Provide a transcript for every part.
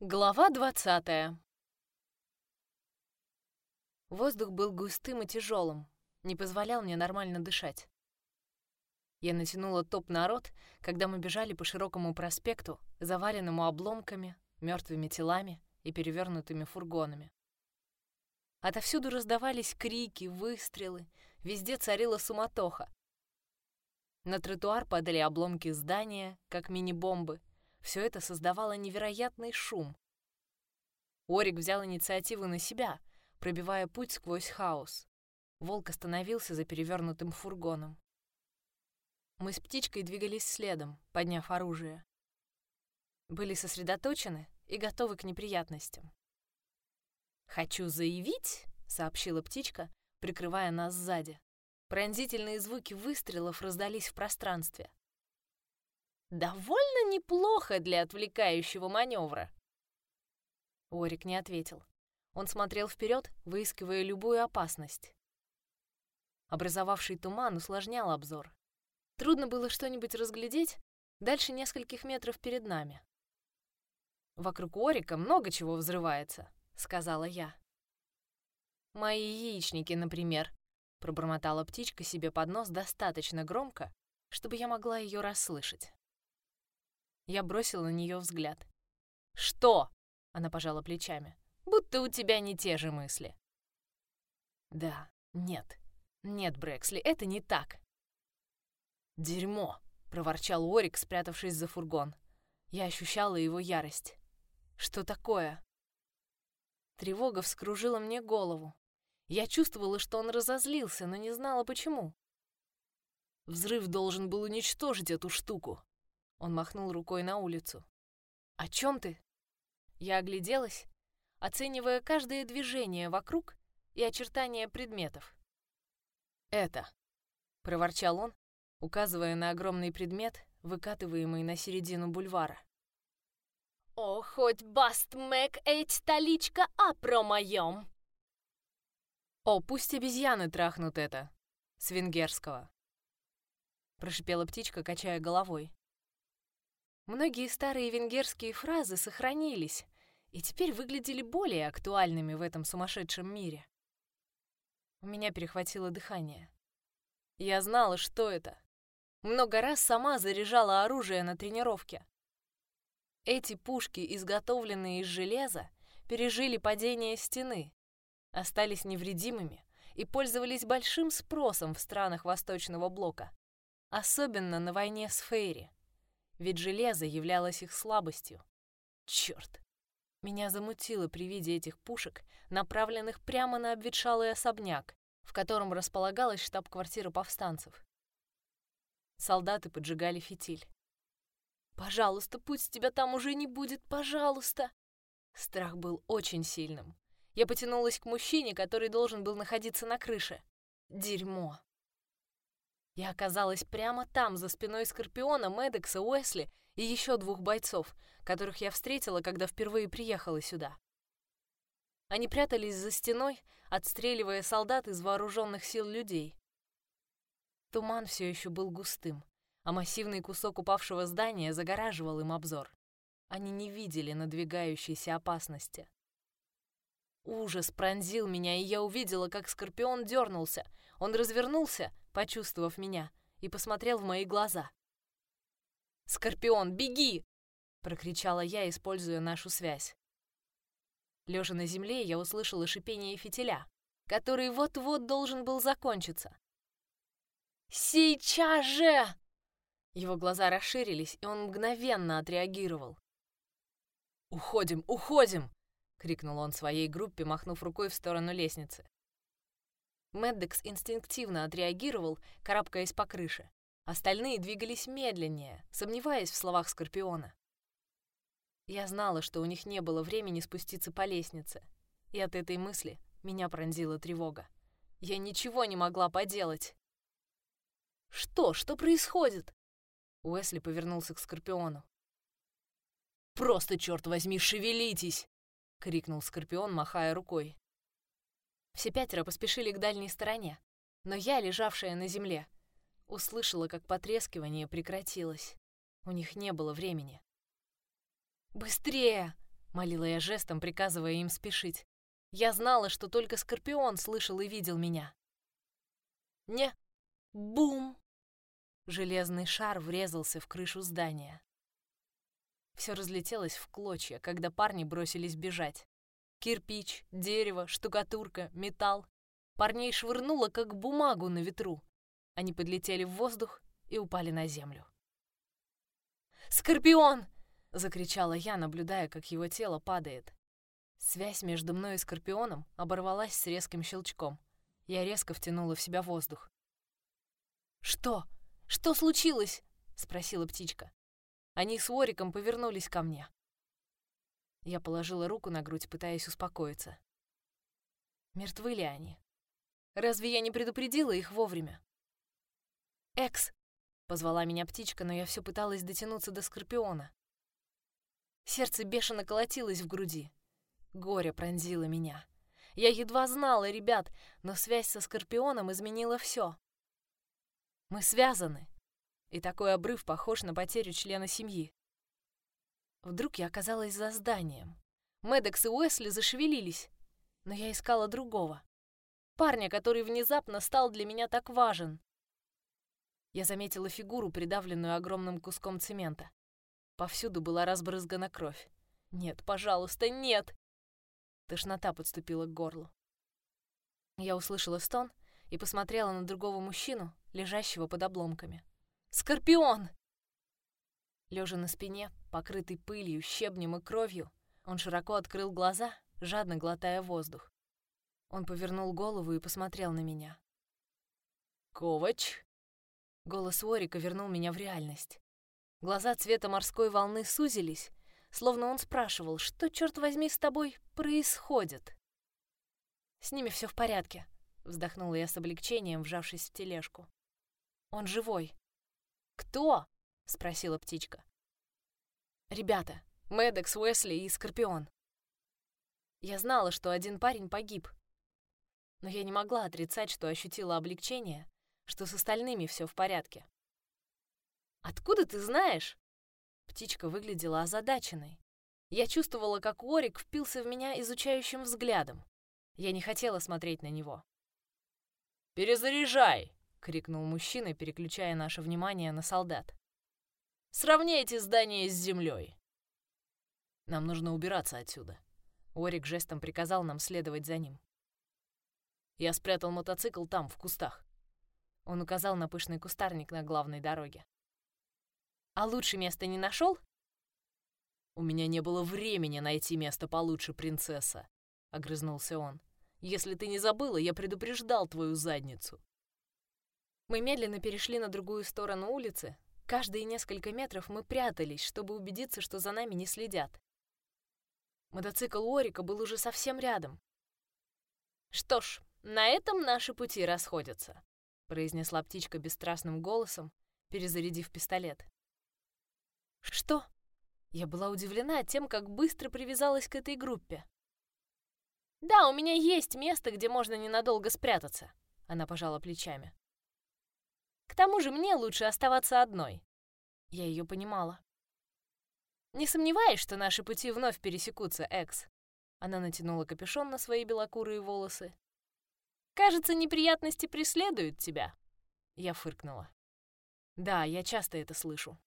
Глава двадцатая. Воздух был густым и тяжелым, не позволял мне нормально дышать. Я натянула топ на рот, когда мы бежали по широкому проспекту, заваленному обломками, мертвыми телами и перевернутыми фургонами. Отовсюду раздавались крики, выстрелы, везде царила суматоха. На тротуар падали обломки здания, как мини-бомбы, все это создавало невероятный шум. Орик взял инициативу на себя, пробивая путь сквозь хаос. Волк остановился за перевернутым фургоном. Мы с птичкой двигались следом, подняв оружие. Были сосредоточены и готовы к неприятностям. «Хочу заявить», — сообщила птичка, прикрывая нас сзади. Пронзительные звуки выстрелов раздались в пространстве. Довольно неплохо для отвлекающего маневра. Орик не ответил. Он смотрел вперед, выискивая любую опасность. Образовавший туман усложнял обзор. Трудно было что-нибудь разглядеть дальше нескольких метров перед нами. «Вокруг Орика много чего взрывается», — сказала я. «Мои яичники, например», — пробормотала птичка себе под нос достаточно громко, чтобы я могла ее расслышать. Я бросила на нее взгляд. «Что?» — она пожала плечами. «Будто у тебя не те же мысли». «Да, нет, нет, Брэксли, это не так». «Дерьмо!» — проворчал Орик, спрятавшись за фургон. Я ощущала его ярость. «Что такое?» Тревога вскружила мне голову. Я чувствовала, что он разозлился, но не знала, почему. Взрыв должен был уничтожить эту штуку. Он махнул рукой на улицу. «О чем ты?» Я огляделась, оценивая каждое движение вокруг и очертания предметов. «Это», — проворчал он, указывая на огромный предмет, выкатываемый на середину бульвара. «О, хоть баст мэк эть таличка а про моем!» «О, пусть обезьяны трахнут это!» С венгерского. Прошипела птичка, качая головой. Многие старые венгерские фразы сохранились и теперь выглядели более актуальными в этом сумасшедшем мире. У меня перехватило дыхание. Я знала, что это. Много раз сама заряжала оружие на тренировке. Эти пушки, изготовленные из железа, пережили падение стены, остались невредимыми и пользовались большим спросом в странах Восточного Блока, особенно на войне с Фейри ведь железо являлось их слабостью. Черт! Меня замутило при виде этих пушек, направленных прямо на обветшалый особняк, в котором располагалась штаб-квартира повстанцев. Солдаты поджигали фитиль. «Пожалуйста, пусть тебя там уже не будет, пожалуйста!» Страх был очень сильным. Я потянулась к мужчине, который должен был находиться на крыше. Дерьмо. Я оказалась прямо там, за спиной Скорпиона, Медекса, Уэсли и еще двух бойцов, которых я встретила, когда впервые приехала сюда. Они прятались за стеной, отстреливая солдат из вооруженных сил людей. Туман все еще был густым, а массивный кусок упавшего здания загораживал им обзор. Они не видели надвигающейся опасности. Ужас пронзил меня, и я увидела, как Скорпион дернулся. Он развернулся, почувствовав меня, и посмотрел в мои глаза. «Скорпион, беги!» — прокричала я, используя нашу связь. Лежа на земле, я услышала шипение фитиля, который вот-вот должен был закончиться. «Сейчас же!» Его глаза расширились, и он мгновенно отреагировал. «Уходим, уходим!» — крикнул он своей группе, махнув рукой в сторону лестницы. Меддекс инстинктивно отреагировал, карабкаясь по крыше. Остальные двигались медленнее, сомневаясь в словах Скорпиона. Я знала, что у них не было времени спуститься по лестнице, и от этой мысли меня пронзила тревога. Я ничего не могла поделать. «Что? Что происходит?» Уэсли повернулся к Скорпиону. «Просто, черт возьми, шевелитесь!» — крикнул Скорпион, махая рукой. Все пятеро поспешили к дальней стороне, но я, лежавшая на земле, услышала, как потрескивание прекратилось. У них не было времени. «Быстрее!» — Молила я жестом, приказывая им спешить. Я знала, что только Скорпион слышал и видел меня. Не. Бум! Железный шар врезался в крышу здания. Все разлетелось в клочья, когда парни бросились бежать. Кирпич, дерево, штукатурка, металл. Парней швырнуло, как бумагу на ветру. Они подлетели в воздух и упали на землю. «Скорпион!» — закричала я, наблюдая, как его тело падает. Связь между мной и Скорпионом оборвалась с резким щелчком. Я резко втянула в себя воздух. «Что? Что случилось?» — спросила птичка. Они с Вориком повернулись ко мне. Я положила руку на грудь, пытаясь успокоиться. Мертвы ли они? Разве я не предупредила их вовремя? «Экс!» — позвала меня птичка, но я все пыталась дотянуться до Скорпиона. Сердце бешено колотилось в груди. Горе пронзило меня. Я едва знала ребят, но связь со Скорпионом изменила все. Мы связаны, и такой обрыв похож на потерю члена семьи. Вдруг я оказалась за зданием. Медекс и Уэсли зашевелились, но я искала другого. Парня, который внезапно стал для меня так важен. Я заметила фигуру, придавленную огромным куском цемента. Повсюду была разбрызгана кровь. Нет, пожалуйста, нет! Тошнота подступила к горлу. Я услышала стон и посмотрела на другого мужчину, лежащего под обломками. «Скорпион!» Лежа на спине, покрытый пылью, щебнем и кровью, он широко открыл глаза, жадно глотая воздух. Он повернул голову и посмотрел на меня. «Ковач!» Голос Уорика вернул меня в реальность. Глаза цвета морской волны сузились, словно он спрашивал, что, черт возьми, с тобой происходит. «С ними все в порядке», — вздохнула я с облегчением, вжавшись в тележку. «Он живой». «Кто?» — спросила птичка. «Ребята, Мэддокс, Уэсли и Скорпион». Я знала, что один парень погиб, но я не могла отрицать, что ощутила облегчение, что с остальными все в порядке. «Откуда ты знаешь?» Птичка выглядела озадаченной. Я чувствовала, как Орик впился в меня изучающим взглядом. Я не хотела смотреть на него. «Перезаряжай!» — крикнул мужчина, переключая наше внимание на солдат. «Сравняйте здание с землей!» «Нам нужно убираться отсюда», — Орик жестом приказал нам следовать за ним. «Я спрятал мотоцикл там, в кустах». Он указал на пышный кустарник на главной дороге. А лучше места не нашел? У меня не было времени найти место получше, принцесса, огрызнулся он. Если ты не забыла, я предупреждал твою задницу. Мы медленно перешли на другую сторону улицы. Каждые несколько метров мы прятались, чтобы убедиться, что за нами не следят. Мотоцикл Орика был уже совсем рядом. Что ж, на этом наши пути расходятся, произнесла птичка бесстрастным голосом, перезарядив пистолет. Что? Я была удивлена тем, как быстро привязалась к этой группе. Да, у меня есть место, где можно ненадолго спрятаться. Она пожала плечами. К тому же мне лучше оставаться одной. Я ее понимала. Не сомневаюсь, что наши пути вновь пересекутся, Экс. Она натянула капюшон на свои белокурые волосы. Кажется, неприятности преследуют тебя. Я фыркнула. Да, я часто это слышу.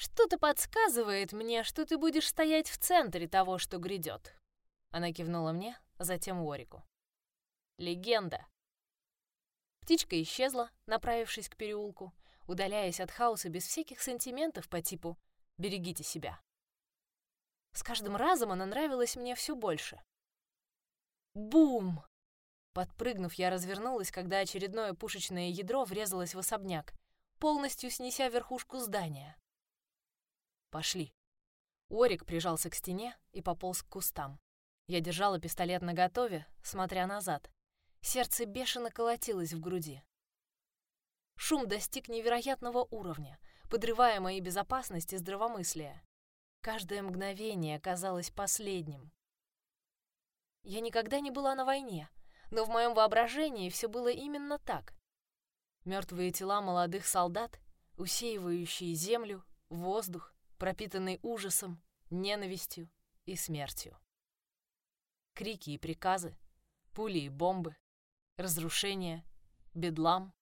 «Что-то подсказывает мне, что ты будешь стоять в центре того, что грядет». Она кивнула мне, затем Уорику. «Легенда». Птичка исчезла, направившись к переулку, удаляясь от хаоса без всяких сантиментов по типу «берегите себя». С каждым разом она нравилась мне все больше. Бум! Подпрыгнув, я развернулась, когда очередное пушечное ядро врезалось в особняк, полностью снеся верхушку здания. Пошли. Орик прижался к стене и пополз к кустам. Я держала пистолет наготове, смотря назад. Сердце бешено колотилось в груди. Шум достиг невероятного уровня, подрывая мои безопасность и здравомыслие. Каждое мгновение казалось последним. Я никогда не была на войне, но в моем воображении все было именно так. Мертвые тела молодых солдат, усеивающие землю, воздух, пропитанный ужасом, ненавистью и смертью. Крики и приказы, пули и бомбы, разрушение, бедлам.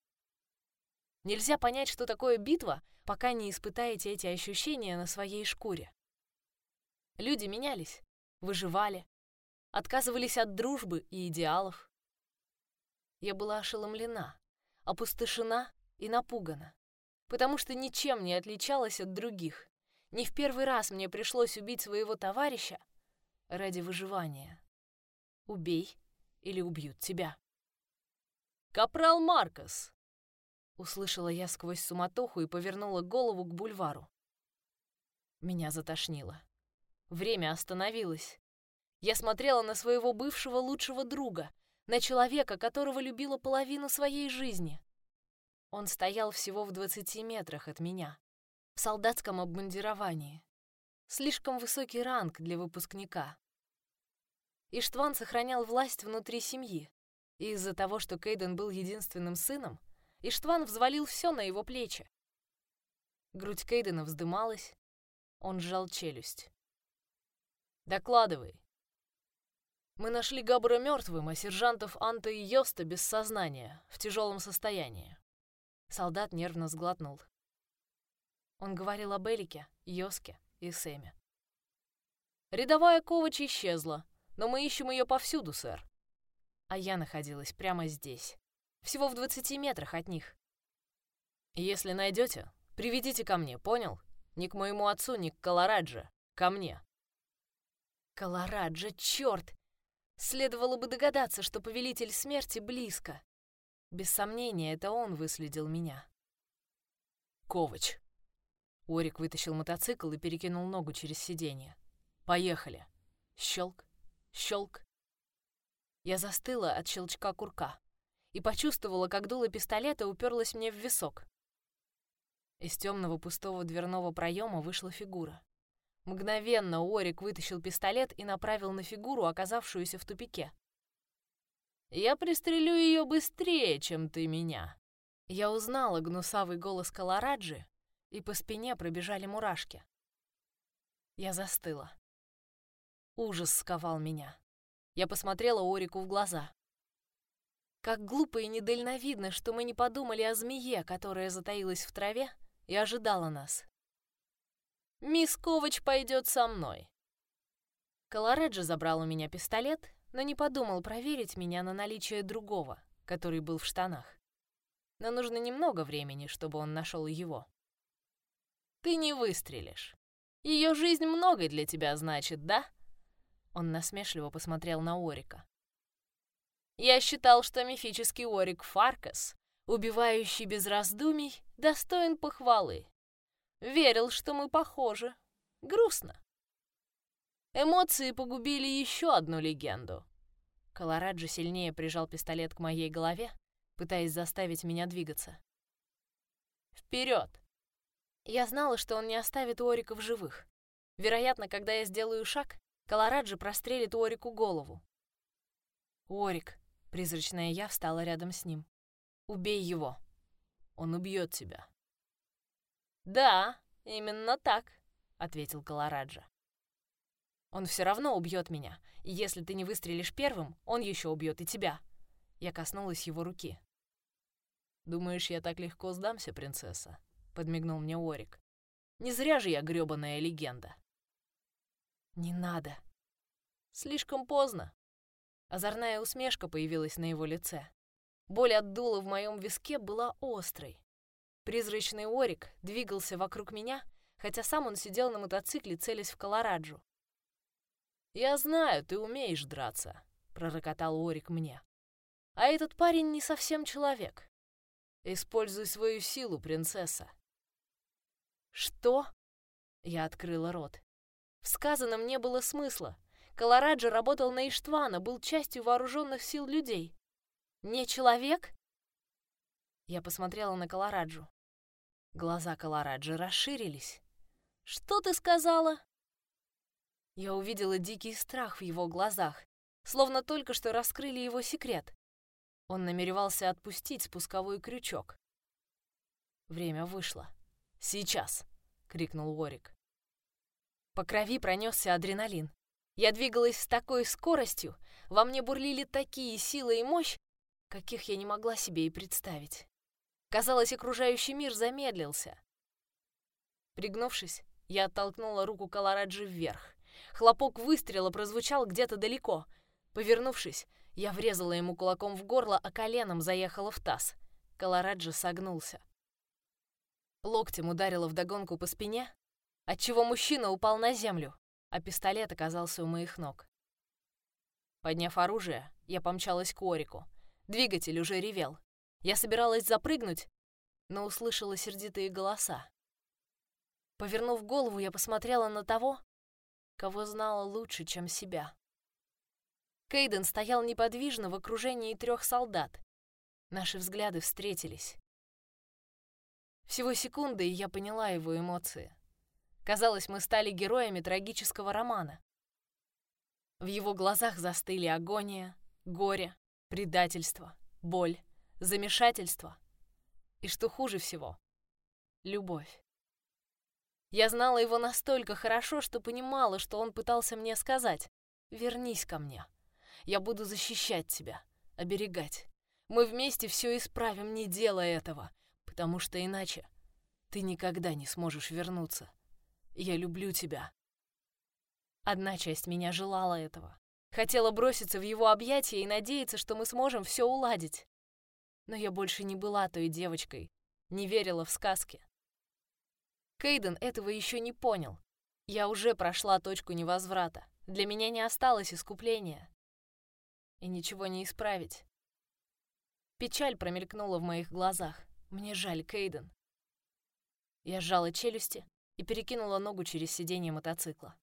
Нельзя понять, что такое битва, пока не испытаете эти ощущения на своей шкуре. Люди менялись, выживали, отказывались от дружбы и идеалов. Я была ошеломлена, опустошена и напугана, потому что ничем не отличалась от других. Не в первый раз мне пришлось убить своего товарища ради выживания. Убей, или убьют тебя. «Капрал Маркос!» Услышала я сквозь суматоху и повернула голову к бульвару. Меня затошнило. Время остановилось. Я смотрела на своего бывшего лучшего друга, на человека, которого любила половину своей жизни. Он стоял всего в двадцати метрах от меня, в солдатском обмундировании. Слишком высокий ранг для выпускника. Иштван сохранял власть внутри семьи, из-за того, что Кейден был единственным сыном, Иштван взвалил все на его плечи. Грудь Кейдена вздымалась, он сжал челюсть. «Докладывай», мы нашли Габра мертвым, а сержантов Анта и Йоста без сознания, в тяжелом состоянии. Солдат нервно сглотнул. Он говорил об Элике, Йоске и Сэме. Рядовая Ковач исчезла, но мы ищем ее повсюду, сэр. А я находилась прямо здесь, всего в двадцати метрах от них. Если найдете, приведите ко мне, понял? Ни к моему отцу, ни к Колорадже. Ко мне. Колорадже, черт! Следовало бы догадаться, что повелитель смерти близко. Без сомнения, это он выследил меня. Ковач. Орик вытащил мотоцикл и перекинул ногу через сиденье. Поехали. Щелк, щелк. Я застыла от щелчка курка и почувствовала, как дуло пистолета уперлось мне в висок. Из темного пустого дверного проема вышла фигура. Мгновенно Орик вытащил пистолет и направил на фигуру, оказавшуюся в тупике. «Я пристрелю ее быстрее, чем ты меня!» Я узнала гнусавый голос Калараджи, и по спине пробежали мурашки. Я застыла. Ужас сковал меня. Я посмотрела Орику в глаза. Как глупо и недальновидно, что мы не подумали о змее, которая затаилась в траве и ожидала нас. Мисс Ковач пойдет со мной. Колораджо забрал у меня пистолет, но не подумал проверить меня на наличие другого, который был в штанах. Но нужно немного времени, чтобы он нашел его. Ты не выстрелишь. Ее жизнь много для тебя значит, да? Он насмешливо посмотрел на Орика. Я считал, что мифический Орик Фаркас, убивающий без раздумий, достоин похвалы. Верил, что мы похожи. Грустно. Эмоции погубили еще одну легенду. Колораджо сильнее прижал пистолет к моей голове, пытаясь заставить меня двигаться. Вперед! Я знала, что он не оставит Орика в живых. Вероятно, когда я сделаю шаг, Колораджо прострелит Орику голову. Орик, призрачная я встала рядом с ним. Убей его. Он убьет тебя. «Да, именно так», — ответил Колораджо. «Он все равно убьет меня, и если ты не выстрелишь первым, он еще убьет и тебя». Я коснулась его руки. «Думаешь, я так легко сдамся, принцесса?» — подмигнул мне Орик. «Не зря же я грёбаная легенда». «Не надо». «Слишком поздно». Озорная усмешка появилась на его лице. Боль от дула в моем виске была острой. Призрачный Орик двигался вокруг меня, хотя сам он сидел на мотоцикле, целясь в Колораджу. «Я знаю, ты умеешь драться», — пророкотал Орик мне. «А этот парень не совсем человек. Используй свою силу, принцесса». «Что?» — я открыла рот. В сказанном не было смысла. Колораджо работал на Иштвана, был частью вооруженных сил людей. «Не человек?» Я посмотрела на Колораджу. Глаза Колораджи расширились. «Что ты сказала?» Я увидела дикий страх в его глазах, словно только что раскрыли его секрет. Он намеревался отпустить спусковой крючок. Время вышло. «Сейчас!» — крикнул Уорик. По крови пронесся адреналин. Я двигалась с такой скоростью, во мне бурлили такие силы и мощь, каких я не могла себе и представить. Казалось, окружающий мир замедлился. Пригнувшись, я оттолкнула руку Колораджи вверх. Хлопок выстрела прозвучал где-то далеко. Повернувшись, я врезала ему кулаком в горло, а коленом заехала в таз. Колораджи согнулся. Локтем ударила вдогонку по спине, отчего мужчина упал на землю, а пистолет оказался у моих ног. Подняв оружие, я помчалась к Орику. Двигатель уже ревел. Я собиралась запрыгнуть, но услышала сердитые голоса. Повернув голову, я посмотрела на того, кого знала лучше, чем себя. Кейден стоял неподвижно в окружении трех солдат. Наши взгляды встретились. Всего секунды, и я поняла его эмоции. Казалось, мы стали героями трагического романа. В его глазах застыли агония, горе, предательство, боль, замешательство и, что хуже всего, любовь. Я знала его настолько хорошо, что понимала, что он пытался мне сказать «Вернись ко мне. Я буду защищать тебя, оберегать. Мы вместе все исправим, не делая этого, потому что иначе ты никогда не сможешь вернуться. Я люблю тебя». Одна часть меня желала этого. Хотела броситься в его объятия и надеяться, что мы сможем все уладить. Но я больше не была той девочкой, не верила в сказки. Кейден этого еще не понял. Я уже прошла точку невозврата. Для меня не осталось искупления. И ничего не исправить. Печаль промелькнула в моих глазах. Мне жаль, Кейден. Я сжала челюсти и перекинула ногу через сиденье мотоцикла.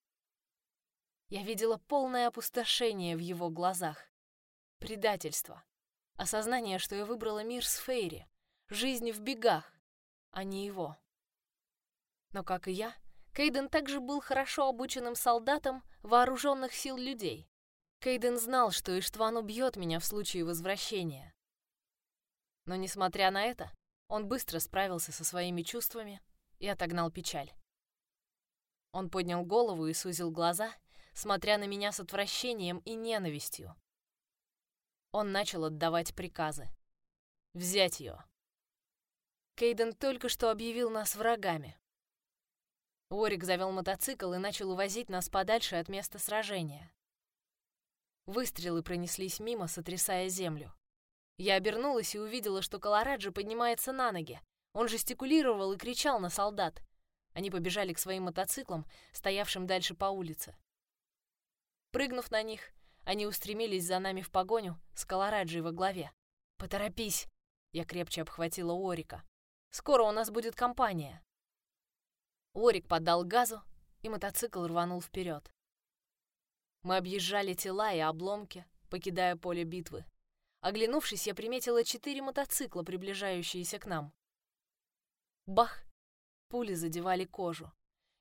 Я видела полное опустошение в его глазах. Предательство. Осознание, что я выбрала мир с Фейри. Жизнь в бегах, а не его. Но, как и я, Кейден также был хорошо обученным солдатом вооруженных сил людей. Кейден знал, что Иштван убьет меня в случае возвращения. Но, несмотря на это, он быстро справился со своими чувствами и отогнал печаль. Он поднял голову и сузил глаза, смотря на меня с отвращением и ненавистью. Он начал отдавать приказы. Взять ее. Кейден только что объявил нас врагами. Орик завел мотоцикл и начал увозить нас подальше от места сражения. Выстрелы пронеслись мимо, сотрясая землю. Я обернулась и увидела, что Колораджи поднимается на ноги. Он жестикулировал и кричал на солдат. Они побежали к своим мотоциклам, стоявшим дальше по улице. Прыгнув на них, они устремились за нами в погоню с Колораджи во главе. «Поторопись!» Я крепче обхватила Орика. «Скоро у нас будет компания!» Орик подал газу, и мотоцикл рванул вперед. Мы объезжали тела и обломки, покидая поле битвы. Оглянувшись, я приметила четыре мотоцикла, приближающиеся к нам. Бах! Пули задевали кожу.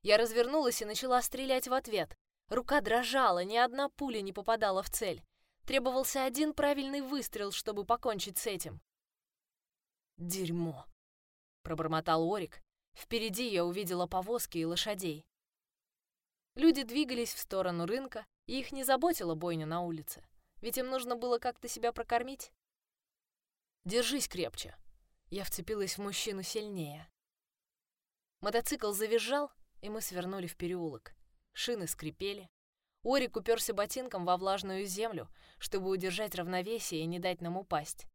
Я развернулась и начала стрелять в ответ. Рука дрожала, ни одна пуля не попадала в цель. Требовался один правильный выстрел, чтобы покончить с этим. «Дерьмо!» — пробормотал Орик, Впереди я увидела повозки и лошадей. Люди двигались в сторону рынка, и их не заботила бойня на улице, ведь им нужно было как-то себя прокормить. «Держись крепче!» Я вцепилась в мужчину сильнее. Мотоцикл завизжал, и мы свернули в переулок. Шины скрипели. Орик уперся ботинком во влажную землю, чтобы удержать равновесие и не дать нам упасть.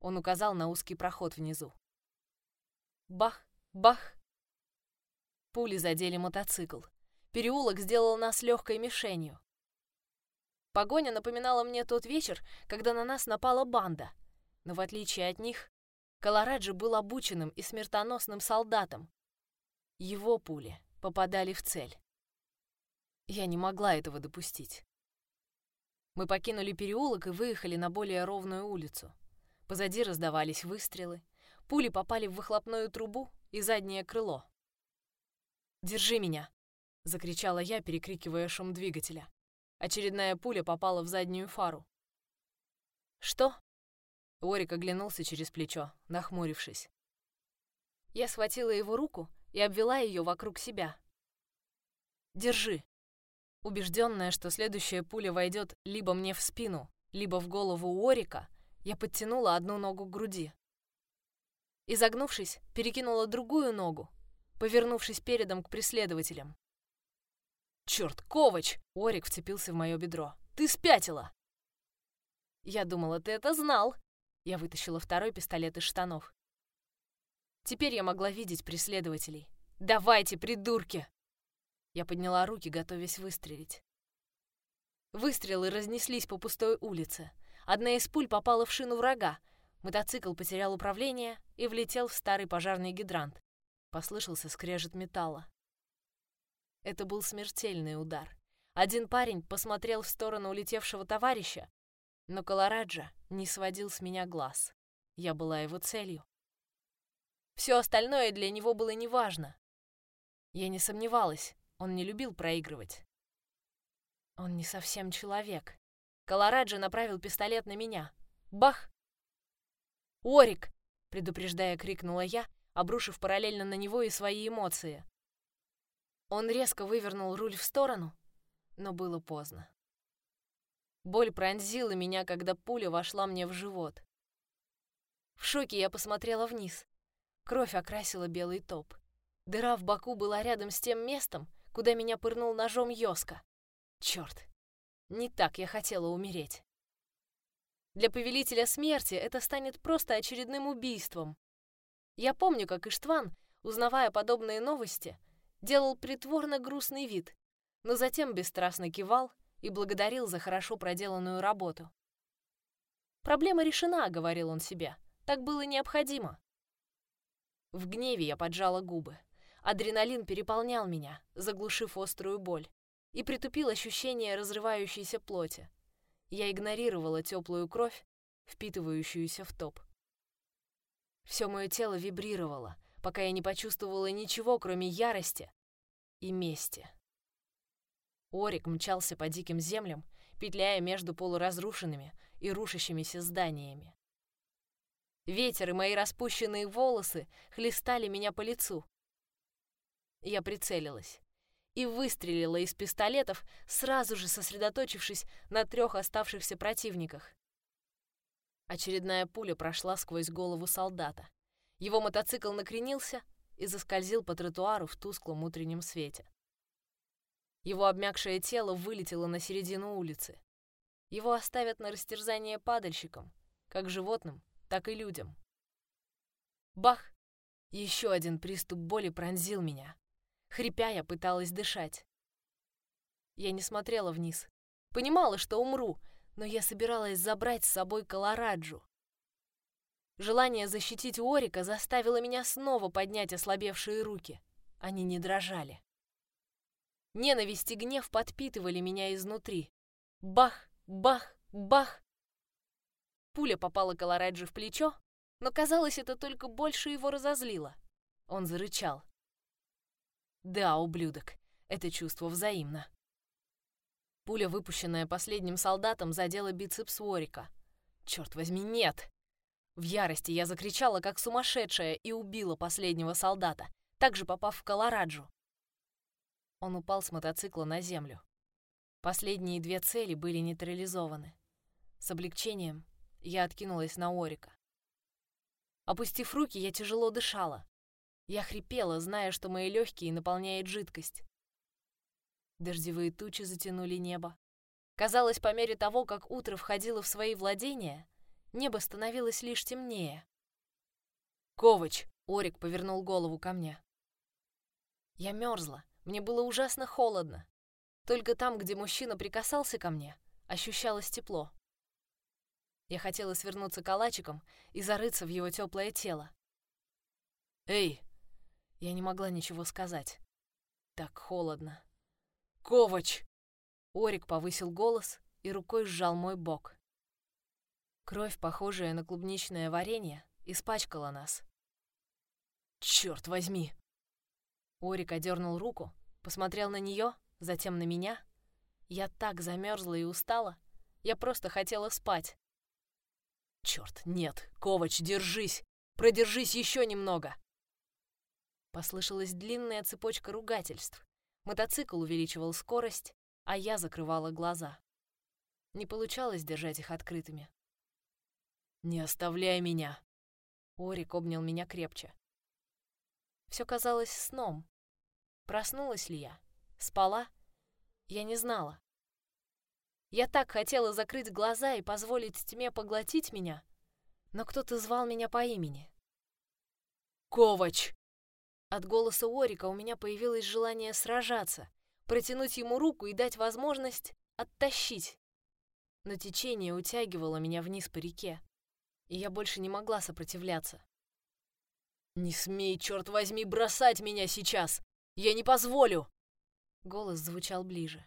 Он указал на узкий проход внизу. Бах! Бах! Пули задели мотоцикл. Переулок сделал нас легкой мишенью. Погоня напоминала мне тот вечер, когда на нас напала банда. Но в отличие от них, Колораджи был обученным и смертоносным солдатом. Его пули попадали в цель. Я не могла этого допустить. Мы покинули переулок и выехали на более ровную улицу. Позади раздавались выстрелы. Пули попали в выхлопную трубу и заднее крыло. «Держи меня!» — закричала я, перекрикивая шум двигателя. Очередная пуля попала в заднюю фару. «Что?» Орик оглянулся через плечо, нахмурившись. Я схватила его руку и обвела ее вокруг себя. «Держи!» Убежденная, что следующая пуля войдет либо мне в спину, либо в голову Орика, я подтянула одну ногу к груди. Изогнувшись, перекинула другую ногу, повернувшись передом к преследователям. «Черт, Ковач!» — Орик вцепился в мое бедро. «Ты спятила!» «Я думала, ты это знал!» Я вытащила второй пистолет из штанов. Теперь я могла видеть преследователей. «Давайте, придурки!» Я подняла руки, готовясь выстрелить. Выстрелы разнеслись по пустой улице. Одна из пуль попала в шину врага. Мотоцикл потерял управление и влетел в старый пожарный гидрант. Послышался скрежет металла. Это был смертельный удар. Один парень посмотрел в сторону улетевшего товарища, но Колораджа не сводил с меня глаз. Я была его целью. Все остальное для него было неважно. Я не сомневалась, он не любил проигрывать. Он не совсем человек. Колораджо направил пистолет на меня. Бах! «Орик!» — предупреждая, крикнула я, обрушив параллельно на него и свои эмоции. Он резко вывернул руль в сторону, но было поздно. Боль пронзила меня, когда пуля вошла мне в живот. В шоке я посмотрела вниз. Кровь окрасила белый топ. Дыра в боку была рядом с тем местом, куда меня пырнул ножом Йоска. Черт, не так я хотела умереть. Для повелителя смерти это станет просто очередным убийством. Я помню, как Иштван, узнавая подобные новости, делал притворно грустный вид, но затем бесстрастно кивал и благодарил за хорошо проделанную работу. «Проблема решена», — говорил он себе. «Так было необходимо». В гневе я поджала губы. Адреналин переполнял меня, заглушив острую боль, и притупил ощущение разрывающейся плоти. Я игнорировала теплую кровь, впитывающуюся в топ. Все мое тело вибрировало, пока я не почувствовала ничего, кроме ярости и мести. Орик мчался по диким землям, петляя между полуразрушенными и рушащимися зданиями. Ветер и мои распущенные волосы хлестали меня по лицу. Я прицелилась и выстрелила из пистолетов, сразу же сосредоточившись на трех оставшихся противниках. Очередная пуля прошла сквозь голову солдата. Его мотоцикл накренился и заскользил по тротуару в тусклом утреннем свете. Его обмякшее тело вылетело на середину улицы. Его оставят на растерзание падальщикам, как животным, так и людям. Бах! Еще один приступ боли пронзил меня. Хрипя, я пыталась дышать. Я не смотрела вниз. Понимала, что умру, но я собиралась забрать с собой Колораджу. Желание защитить Уорика заставило меня снова поднять ослабевшие руки. Они не дрожали. Ненависть и гнев подпитывали меня изнутри. Бах, бах, бах. Пуля попала Колораджи в плечо, но казалось, это только больше его разозлило. Он зарычал. Да, ублюдок, это чувство взаимно. Пуля, выпущенная последним солдатом, задела бицепс Уорика. Черт возьми, нет! В ярости я закричала, как сумасшедшая, и убила последнего солдата, также попав в Колораджу. Он упал с мотоцикла на землю. Последние две цели были нейтрализованы. С облегчением я откинулась на Орика. Опустив руки, я тяжело дышала. Я хрипела, зная, что мои легкие наполняет жидкость. Дождевые тучи затянули небо. Казалось, по мере того, как утро входило в свои владения, небо становилось лишь темнее. «Ковач!» — Орик повернул голову ко мне. Я мерзла, мне было ужасно холодно. Только там, где мужчина прикасался ко мне, ощущалось тепло. Я хотела свернуться калачиком и зарыться в его теплое тело. «Эй, я не могла ничего сказать. Так холодно. «Ковач!» Орик повысил голос и рукой сжал мой бок. Кровь, похожая на клубничное варенье, испачкала нас. «Черт возьми!» Орик одернул руку, посмотрел на нее, затем на меня. Я так замерзла и устала. Я просто хотела спать. Черт, нет, Ковач, держись! Продержись еще немного! Послышалась длинная цепочка ругательств. Мотоцикл увеличивал скорость, а я закрывала глаза. Не получалось держать их открытыми. «Не оставляй меня!» Орик обнял меня крепче. Все казалось сном. Проснулась ли я? Спала? Я не знала. Я так хотела закрыть глаза и позволить тьме поглотить меня, но кто-то звал меня по имени. «Ковач!» От голоса Орика у меня появилось желание сражаться, протянуть ему руку и дать возможность оттащить. Но течение утягивало меня вниз по реке, и я больше не могла сопротивляться. «Не смей, черт возьми, бросать меня сейчас! Я не позволю!» Голос звучал ближе.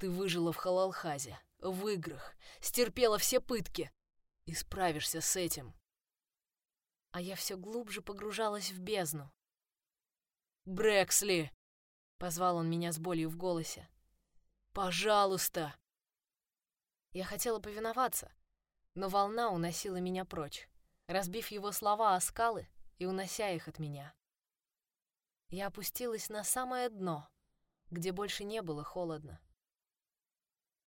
«Ты выжила в Халалхазе, в играх, стерпела все пытки. И справишься с этим а я все глубже погружалась в бездну. «Брэксли!» — позвал он меня с болью в голосе. «Пожалуйста!» Я хотела повиноваться, но волна уносила меня прочь, разбив его слова о скалы и унося их от меня. Я опустилась на самое дно, где больше не было холодно.